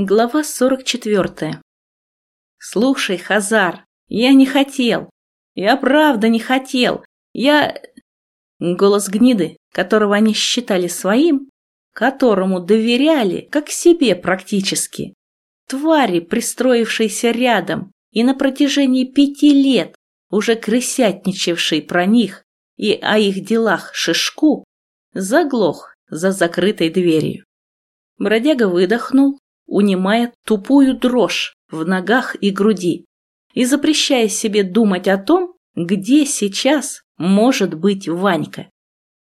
Глава 44. Слушай, Хазар, я не хотел. Я правда не хотел. Я... Голос гниды, которого они считали своим, которому доверяли, как себе практически. Твари, пристроившиеся рядом и на протяжении пяти лет уже крысятничавший про них и о их делах шишку, заглох за закрытой дверью. Бродяга выдохнул, унимая тупую дрожь в ногах и груди и запрещая себе думать о том, где сейчас может быть Ванька.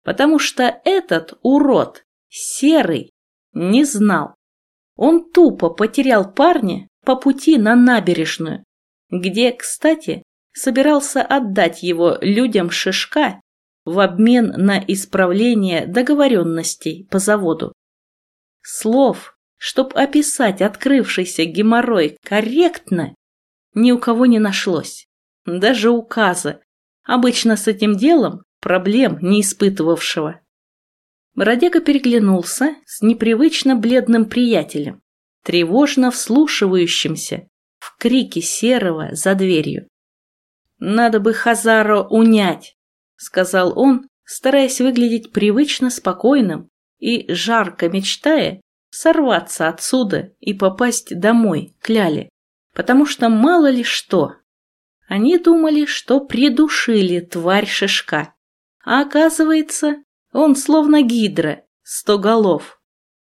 Потому что этот урод, серый, не знал. Он тупо потерял парня по пути на набережную, где, кстати, собирался отдать его людям Шишка в обмен на исправление договоренностей по заводу. Слов Чтоб описать открывшийся геморрой корректно, ни у кого не нашлось. Даже указа, обычно с этим делом проблем не испытывавшего. Бродяга переглянулся с непривычно бледным приятелем, тревожно вслушивающимся в крики Серого за дверью. «Надо бы Хазаро унять», — сказал он, стараясь выглядеть привычно спокойным и жарко мечтая сорваться отсюда и попасть домой, к Ляле, потому что мало ли что. Они думали, что придушили тварь шишка, а оказывается, он словно гидра, сто голов.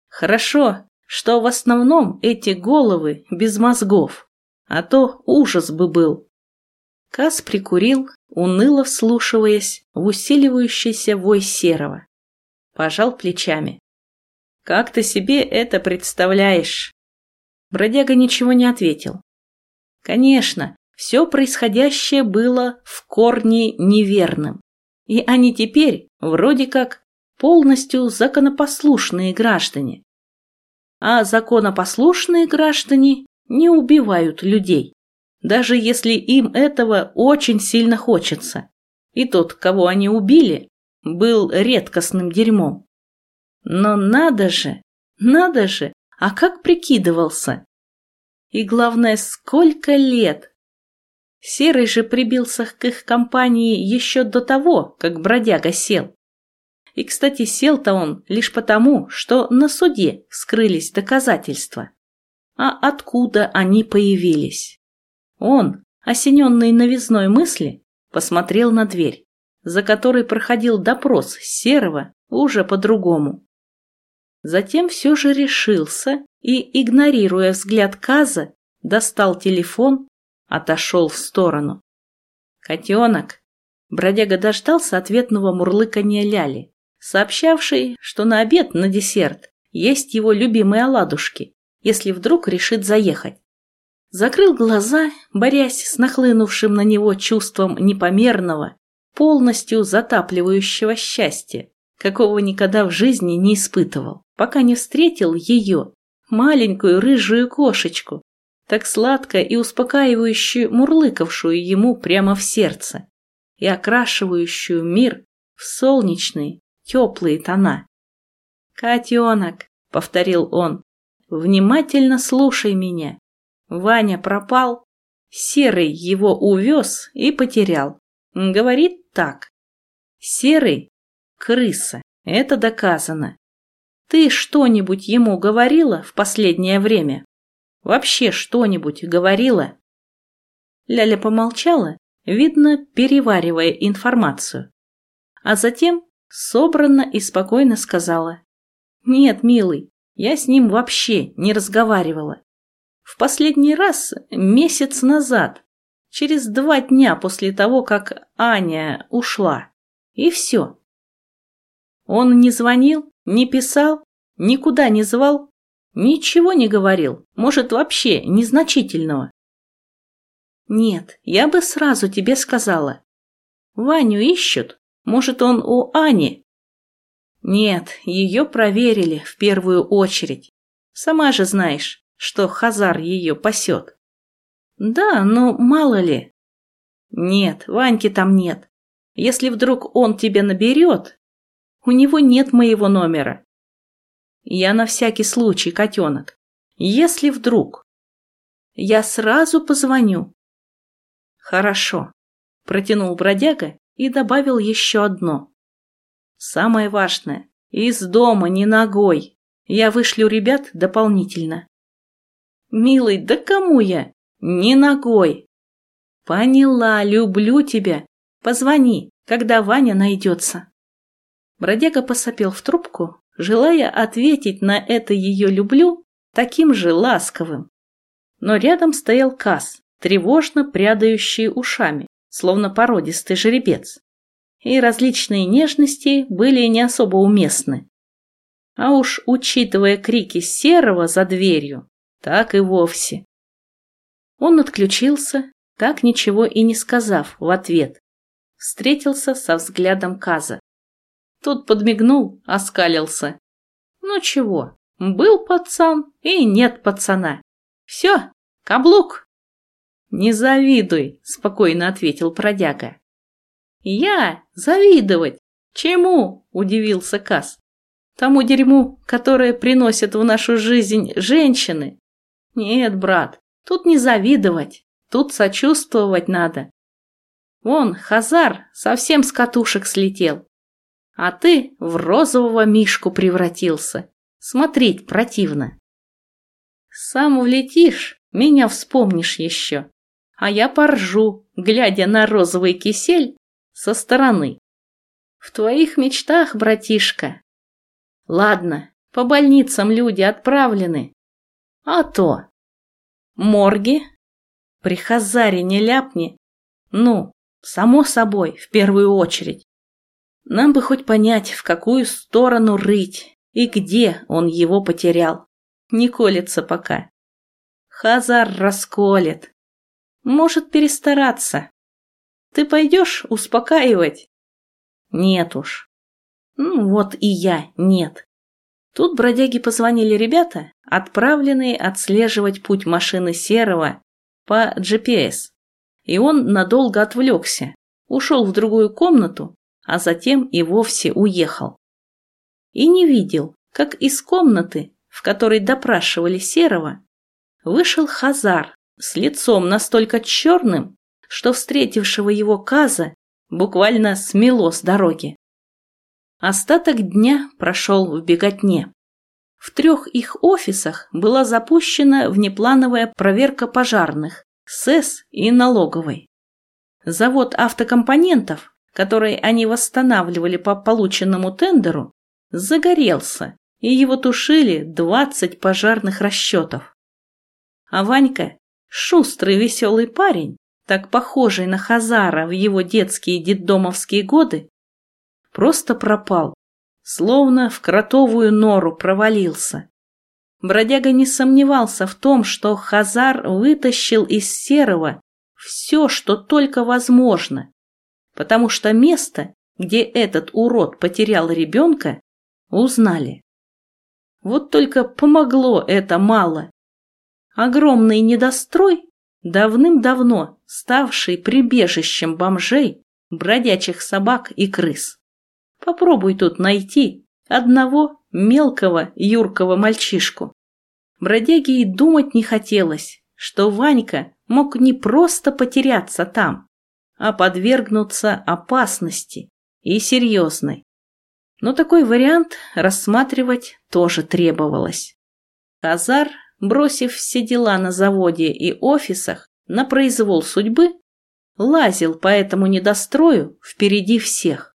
Хорошо, что в основном эти головы без мозгов, а то ужас бы был. Кас прикурил, уныло вслушиваясь в усиливающийся вой серого. Пожал плечами. Как ты себе это представляешь?» Бродяга ничего не ответил. Конечно, все происходящее было в корне неверным. И они теперь, вроде как, полностью законопослушные граждане. А законопослушные граждане не убивают людей, даже если им этого очень сильно хочется. И тот, кого они убили, был редкостным дерьмом. Но надо же, надо же, а как прикидывался? И главное, сколько лет? Серый же прибился к их компании еще до того, как бродяга сел. И, кстати, сел-то он лишь потому, что на суде скрылись доказательства. А откуда они появились? Он, осененный новизной мысли, посмотрел на дверь, за которой проходил допрос Серого уже по-другому. Затем все же решился и, игнорируя взгляд Каза, достал телефон, отошел в сторону. «Котенок!» Бродяга дождался ответного мурлыканья Ляли, сообщавшей, что на обед, на десерт, есть его любимые оладушки, если вдруг решит заехать. Закрыл глаза, борясь с нахлынувшим на него чувством непомерного, полностью затапливающего счастья, какого никогда в жизни не испытывал пока не встретил ее, маленькую рыжую кошечку, так сладко и успокаивающе мурлыкавшую ему прямо в сердце и окрашивающую мир в солнечные, теплые тона. «Котенок», — повторил он, — «внимательно слушай меня. Ваня пропал, Серый его увез и потерял. Говорит так. Серый — крыса, это доказано. Ты что-нибудь ему говорила в последнее время? Вообще что-нибудь говорила?» Ляля помолчала, видно, переваривая информацию. А затем собранно и спокойно сказала. «Нет, милый, я с ним вообще не разговаривала. В последний раз месяц назад, через два дня после того, как Аня ушла. И все. Он не звонил, не писал, никуда не звал, ничего не говорил, может, вообще незначительного. Нет, я бы сразу тебе сказала. Ваню ищут, может, он у Ани. Нет, ее проверили в первую очередь. Сама же знаешь, что Хазар ее пасет. Да, но мало ли. Нет, Ваньки там нет. Если вдруг он тебя наберет, у него нет моего номера. Я на всякий случай, котенок. Если вдруг. Я сразу позвоню. Хорошо, протянул бродяга и добавил еще одно. Самое важное, из дома не ногой. Я вышлю ребят дополнительно. Милый, да кому я? Не ногой. Поняла, люблю тебя. Позвони, когда Ваня найдется. Бродяга посопел в трубку, желая ответить на это ее «люблю» таким же ласковым. Но рядом стоял Кас, тревожно прядающий ушами, словно породистый жеребец. И различные нежности были не особо уместны. А уж учитывая крики серого за дверью, так и вовсе. Он отключился, так ничего и не сказав в ответ. Встретился со взглядом Каза. Тот подмигнул, оскалился. Ну чего, был пацан и нет пацана. Все, каблук. Не завидуй, спокойно ответил продяга. Я? Завидовать? Чему? Удивился Кас. Тому дерьму, которое приносят в нашу жизнь женщины? Нет, брат, тут не завидовать, тут сочувствовать надо. Вон, Хазар совсем с катушек слетел. А ты в розового мишку превратился. Смотреть противно. Сам влетишь, меня вспомнишь еще. А я поржу, глядя на розовый кисель со стороны. В твоих мечтах, братишка. Ладно, по больницам люди отправлены. А то. Морги? При Хазаре не ляпни. Ну, само собой, в первую очередь. Нам бы хоть понять, в какую сторону рыть и где он его потерял. Не колется пока. Хазар расколет. Может перестараться. Ты пойдешь успокаивать? Нет уж. Ну вот и я нет. Тут бродяги позвонили ребята, отправленные отслеживать путь машины Серого по GPS. И он надолго отвлекся, ушел в другую комнату а затем и вовсе уехал. И не видел, как из комнаты, в которой допрашивали Серого, вышел Хазар с лицом настолько черным, что встретившего его Каза буквально смело с дороги. Остаток дня прошел в беготне. В трех их офисах была запущена внеплановая проверка пожарных, СЭС и налоговой. Завод автокомпонентов который они восстанавливали по полученному тендеру, загорелся, и его тушили 20 пожарных расчетов. А Ванька, шустрый веселый парень, так похожий на Хазара в его детские детдомовские годы, просто пропал, словно в кротовую нору провалился. Бродяга не сомневался в том, что Хазар вытащил из Серого все, что только возможно, потому что место, где этот урод потерял ребенка, узнали. Вот только помогло это мало. Огромный недострой, давным-давно ставший прибежищем бомжей, бродячих собак и крыс. Попробуй тут найти одного мелкого юркого мальчишку. Бродяге и думать не хотелось, что Ванька мог не просто потеряться там, а подвергнуться опасности и серьезной. Но такой вариант рассматривать тоже требовалось. Казар, бросив все дела на заводе и офисах на произвол судьбы, лазил по этому недострою впереди всех,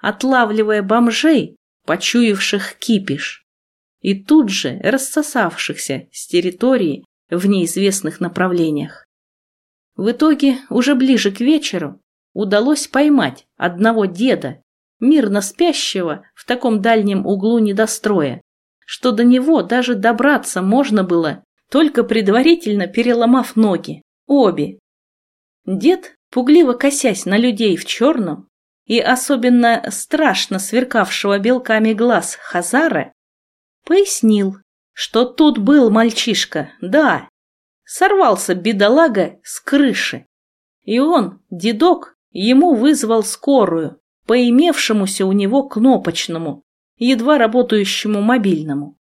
отлавливая бомжей, почуявших кипиш, и тут же рассосавшихся с территории в неизвестных направлениях. В итоге, уже ближе к вечеру, удалось поймать одного деда, мирно спящего в таком дальнем углу недостроя, что до него даже добраться можно было, только предварительно переломав ноги, обе. Дед, пугливо косясь на людей в черном и особенно страшно сверкавшего белками глаз Хазара, пояснил, что тут был мальчишка, да, Сорвался бедолага с крыши. И он, дедок, ему вызвал скорую, по имевшемуся у него кнопочному, едва работающему мобильному.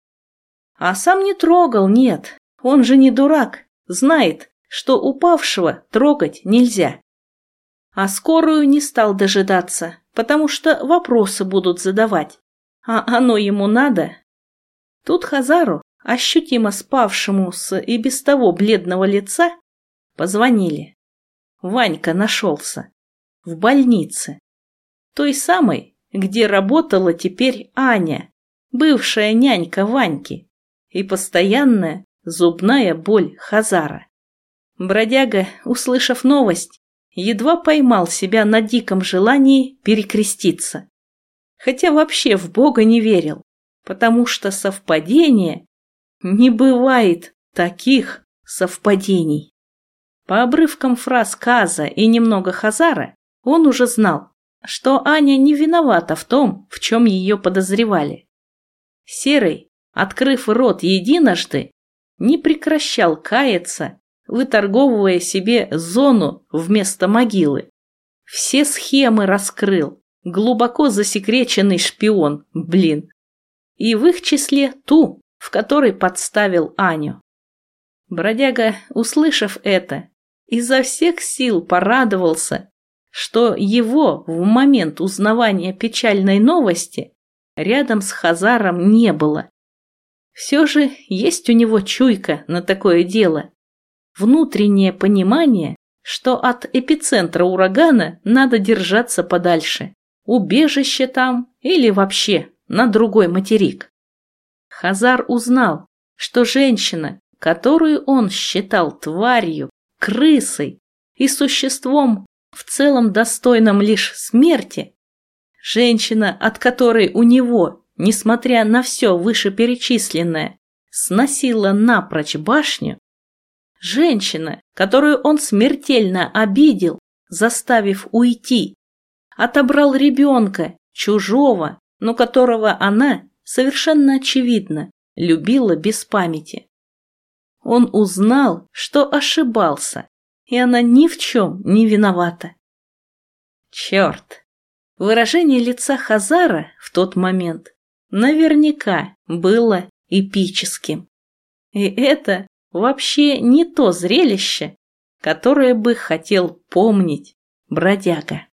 А сам не трогал, нет. Он же не дурак, знает, что упавшего трогать нельзя. А скорую не стал дожидаться, потому что вопросы будут задавать. А оно ему надо? Тут Хазару, ощутимо спавшему с и без того бледного лица, позвонили. Ванька нашелся. В больнице. Той самой, где работала теперь Аня, бывшая нянька Ваньки, и постоянная зубная боль Хазара. Бродяга, услышав новость, едва поймал себя на диком желании перекреститься. Хотя вообще в Бога не верил, потому что совпадение не бывает таких совпадений. По обрывкам фраз Каза и немного Хазара он уже знал, что Аня не виновата в том, в чем ее подозревали. Серый, открыв рот единожды, не прекращал каяться, выторговывая себе зону вместо могилы. Все схемы раскрыл, глубоко засекреченный шпион, блин. И в их числе ту, в которой подставил Аню. Бродяга, услышав это, изо всех сил порадовался, что его в момент узнавания печальной новости рядом с Хазаром не было. Все же есть у него чуйка на такое дело. Внутреннее понимание, что от эпицентра урагана надо держаться подальше. Убежище там или вообще на другой материк. Хазар узнал, что женщина, которую он считал тварью, крысой и существом в целом достойном лишь смерти, женщина, от которой у него, несмотря на все вышеперечисленное, сносила напрочь башню, женщина, которую он смертельно обидел, заставив уйти, отобрал ребенка, чужого, но которого она, совершенно очевидно, любила без памяти. Он узнал, что ошибался, и она ни в чем не виновата. Черт! Выражение лица Хазара в тот момент наверняка было эпическим. И это вообще не то зрелище, которое бы хотел помнить бродяга.